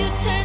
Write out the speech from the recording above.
you turn